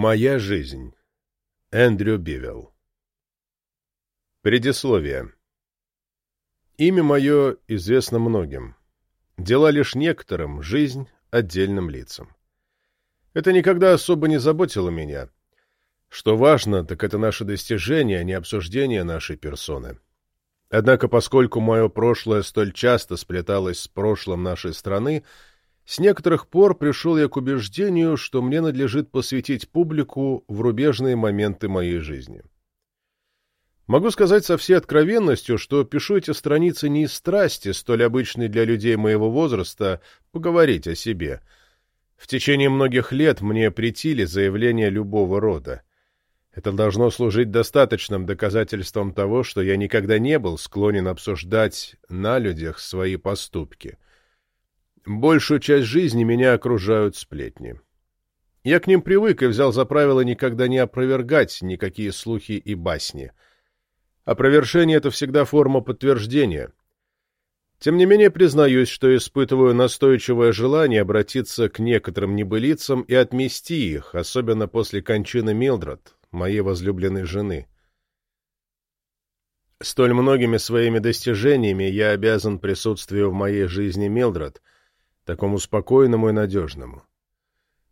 Моя жизнь. Эндрю Бивелл. Предисловие. Имя мое известно многим. Дела лишь некоторым, жизнь отдельным лицам. Это никогда особо не заботило меня. Что важно, так это наше достижение, а не обсуждение нашей персоны. Однако, поскольку мое прошлое столь часто сплеталось с прошлым нашей страны, с некоторых пор пришел я к убеждению, что мне надлежит посвятить публику в рубежные моменты моей жизни. Могу сказать со всей откровенностью, что пишу эти страницы не из страсти, столь обычной для людей моего возраста, поговорить о себе. В течение многих лет мне претили заявления любого рода. Это должно служить достаточным доказательством того, что я никогда не был склонен обсуждать на людях свои поступки — Большую часть жизни меня окружают сплетни. Я к ним привык и взял за правило никогда не опровергать никакие слухи и басни. Опровержение — это всегда форма подтверждения. Тем не менее, признаюсь, что испытываю настойчивое желание обратиться к некоторым небылицам и отмести их, особенно после кончины Милдред, моей возлюбленной жены. Столь многими своими достижениями я обязан присутствию в моей жизни Милдред — такому спокойному и надежному.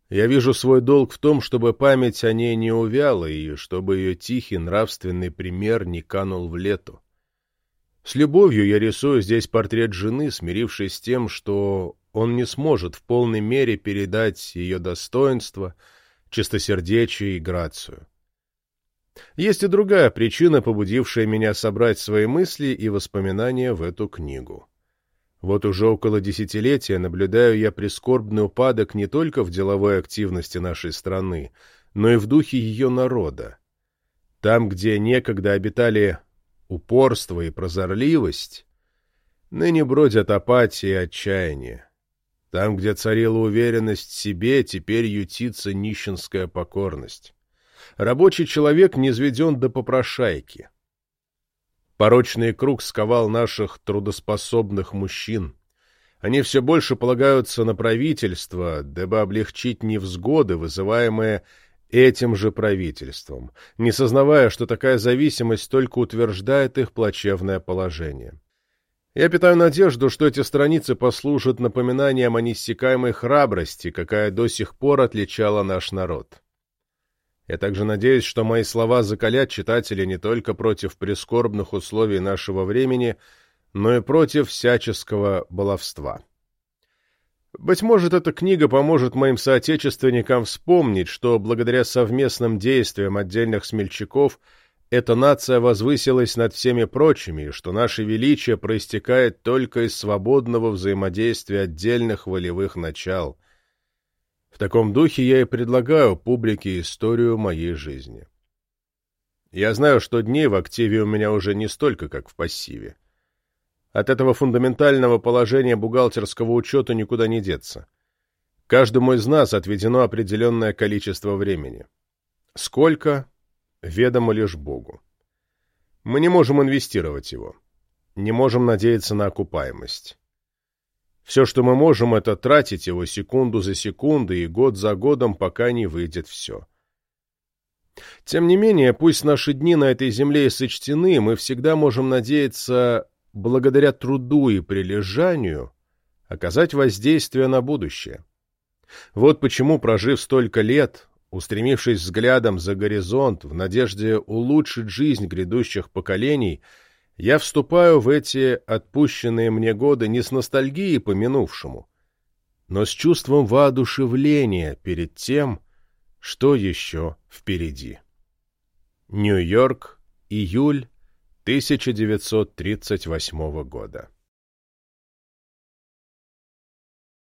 Я вижу свой долг в том, чтобы память о ней не увяла и чтобы ее тихий нравственный пример не канул в лету. С любовью я рисую здесь портрет жены, смирившись с тем, что он не сможет в полной мере передать ее достоинство, чистосердечие и грацию. Есть и другая причина, побудившая меня собрать свои мысли и воспоминания в эту книгу. Вот уже около десятилетия наблюдаю я прискорбный упадок не только в деловой активности нашей страны, но и в духе ее народа. Там, где некогда обитали упорство и прозорливость, ныне бродят апатия и отчаяние. Там, где царила уверенность в себе, теперь ютится нищенская покорность. Рабочий человек низведен до попрошайки. Порочный круг сковал наших трудоспособных мужчин. Они все больше полагаются на правительство, дабы облегчить невзгоды, вызываемые этим же правительством, не сознавая, что такая зависимость только утверждает их плачевное положение. Я питаю надежду, что эти страницы послужат напоминанием о неиссякаемой храбрости, какая до сих пор отличала наш народ. Я также надеюсь, что мои слова закалят читателя не только против прискорбных условий нашего времени, но и против всяческого баловства. Быть может, эта книга поможет моим соотечественникам вспомнить, что благодаря совместным действиям отдельных смельчаков эта нация возвысилась над всеми прочими, и что наше величие проистекает только из свободного взаимодействия отдельных волевых начал – в таком духе я и предлагаю публике историю моей жизни. Я знаю, что дней в активе у меня уже не столько, как в пассиве. От этого фундаментального положения бухгалтерского учета никуда не деться. Каждому из нас отведено определенное количество времени. Сколько? Ведомо лишь Богу. Мы не можем инвестировать его. Не можем надеяться на окупаемость. Все, что мы можем, это тратить его секунду за секундой и год за годом, пока не выйдет все. Тем не менее, пусть наши дни на этой земле и сочтены, мы всегда можем надеяться, благодаря труду и прилежанию, оказать воздействие на будущее. Вот почему, прожив столько лет, устремившись взглядом за горизонт в надежде улучшить жизнь грядущих поколений, я вступаю в эти отпущенные мне годы не с ностальгией по минувшему, но с чувством воодушевления перед тем, что еще впереди. Нью-Йорк, июль 1938 года.